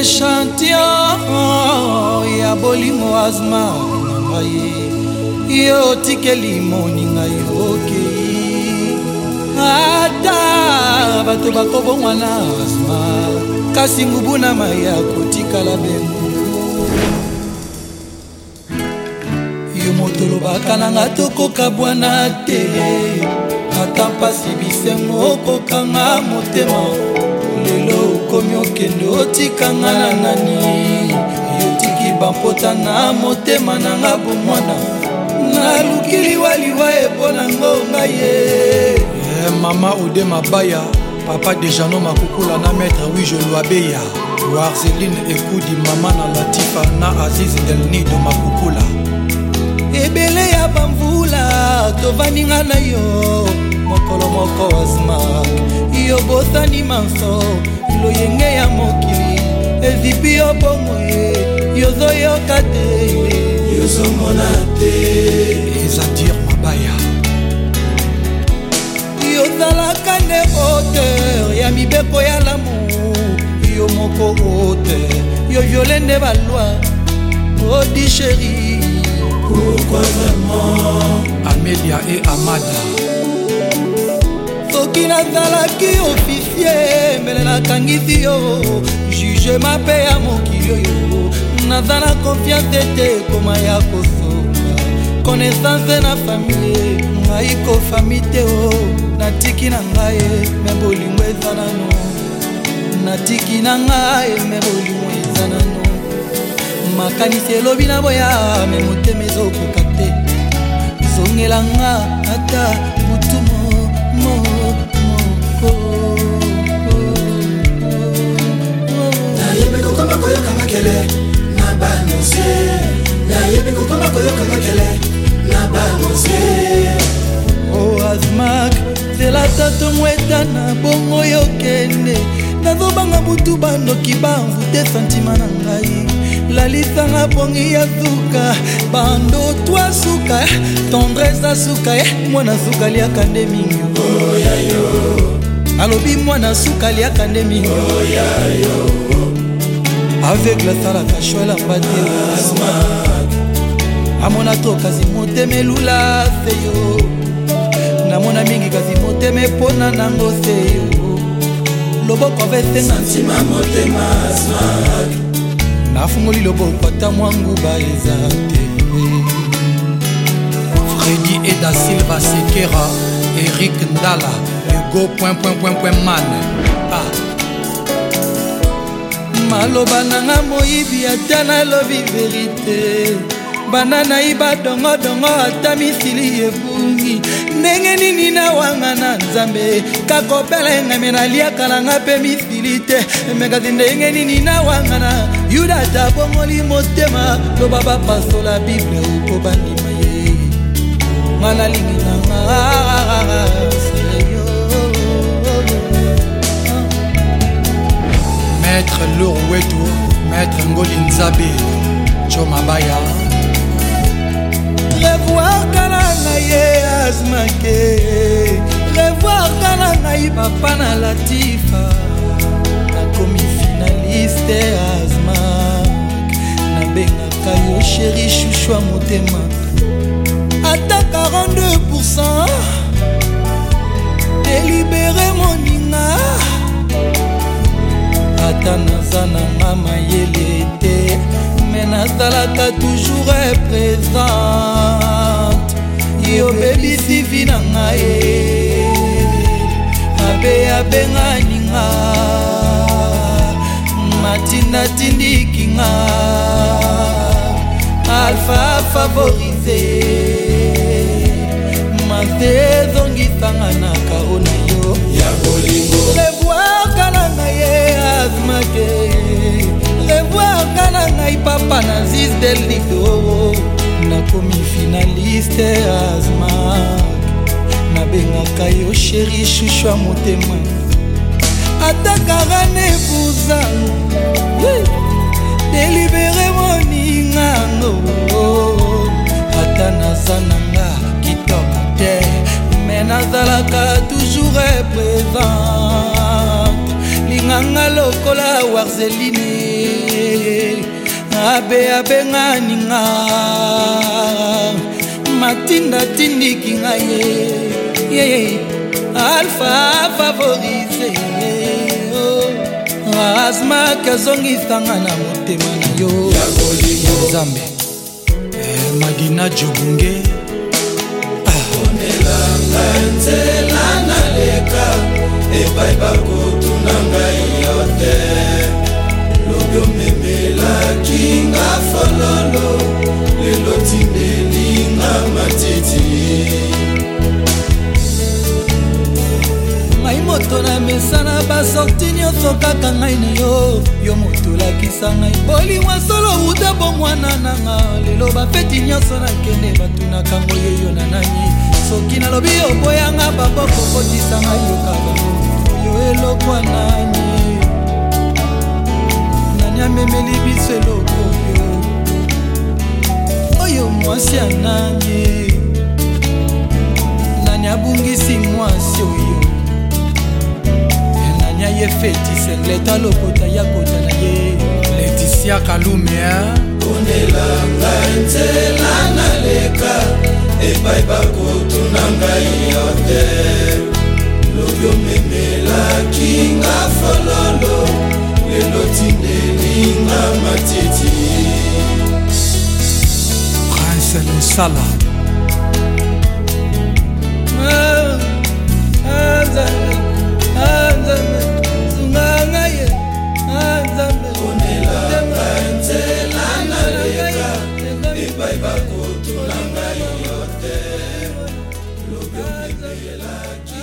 echantio ya bolingo azma na ngai yo otikeli moninga yokei ata bato bakobongwa na azma kasi ngubu na mai ya kotikala bengu yo moto olobaka nanga tokoka bwana te ata mpasi bisengo okokanga motema okomi okende otikanga na nani yotiki bampota na motema nanga bomwana naluki liwaliwa eponango ngai ye eh, mama ode mabaya papa dejano makukula na maître wijo lwabeya warzeline ekudi mama na latifa na aziz delnido makukula ebele ya bamvula tovandinga na yo mokolo moko asma yo bosani manso loyenge ya mokili ezipi yo bongo ye yozoyoka te yozomona te ezadir mabaya yozalaka nde oter ya mibeko ya lamu yo moko oter yo viole nde balwa odi oh, sheri pourquoi vraiment amélia et amada soki nazalaki ofisier mbele nakangisi yo jugema mpe ya mokili oyo naza na konfiance ete ekoma ya kosoma konaissance na famille ngai kofami te o natiki na ngai me bolingo eza nano natiki na ngai me bolingo eza nano makanisi elobi na boya me motema ezokoka te zongelanga ata koyoka makele na banose nayebi kokoma koyoka makele na banose oasmak oh, telata tomweta na bongo yokende nazobanga butu bandoki bamvute santima na ngai lalisanga pongi ya suka bando twa suka tendrese asuka e eh, mwana suka liaka nde mingi alobi mwana suka liaka nde mingi avec lasalaka shwelamba te amona to kasi motema elula seyo namona mingi kasi motema epona nango seyo loboko avesenga nafungoli loboko ata mwa nguba eza te fredi eda silva sekera erik ndala ego man ah. maloba nanga moyibi ata nalobi verite bana nayi badongodongo ata misili ebungi ndenge nini nawanga na nzambe kakobela engame naliaka nanga mpe misili te mekasi ndenge nini nawanga na yuda ata abongoli motema loba bapasola bible opo bandima ye nga nalingi nanga maître loro wetu maître ngoli nzabe jo mabaya revoir kala na ye azmake revoir kala ngai papa na latifa nakomi finaliste azmak nabengaka yo sheri chushwa motema ata naza nanga mayele te me nazalaka toujours présente yobebisi vi na ngai mabe abenganinga matindatindikinga alpha favorise mazezon del lido nakomi finaliste azma nabengaka yo sheri shushu ya motema ataka rane kuzano delibere moningango ata naza nanga kitoko te me nazalaka toujours présente linganga lokola warzelini abeabenga ninga matinda tindiki nga ye alfa favorise asmak azongisanga na motema na yo nzambe eh, madina jobunge onelanga nzela naleka epai bakolo moto na mesana basorti nyonso kaka ngai na yo yo moto lakisa ngai bolimwa solo uta bomwana nanga lelo bafeti nyonso nakende batunaka ngoyoyo na nani soki nalobi oboyanga baboko kotisa ngai yoka bango efetise leta lokota ya e kota na ye leticia kalumea ponela ngai nzela naleka epai bakotuna ngai yo te lobi omemelaki nga fololo lelo tindelinga matiti prince losala na ngai yo te lobi omipeyelaki